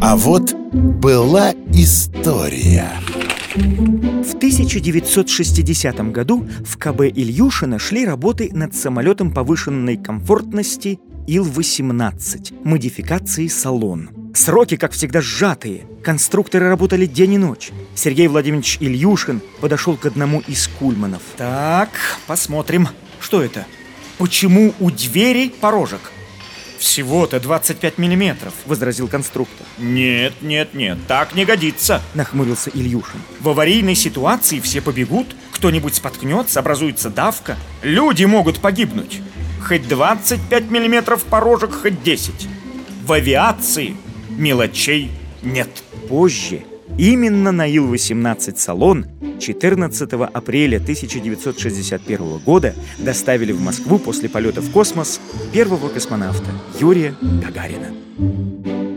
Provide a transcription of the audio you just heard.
А вот была история. В 1960 году в КБ Ильюшина шли работы над самолетом повышенной комфортности Ил-18, модификации «Салон». Сроки, как всегда, сжатые. Конструкторы работали день и ночь. Сергей Владимирович Ильюшин подошел к одному из кульманов. Так, посмотрим. Что это? Почему у двери порожек? «Всего-то 25 миллиметров», — возразил конструктор. «Нет, нет, нет, так не годится», — нахмурился Ильюшин. «В аварийной ситуации все побегут, кто-нибудь споткнется, образуется давка. Люди могут погибнуть. Хоть 25 миллиметров порожек, хоть 10. В авиации мелочей нет». Позже именно на Ил-18 «Салон» 14 апреля 1961 года доставили в Москву после полета в космос первого космонавта Юрия Гагарина.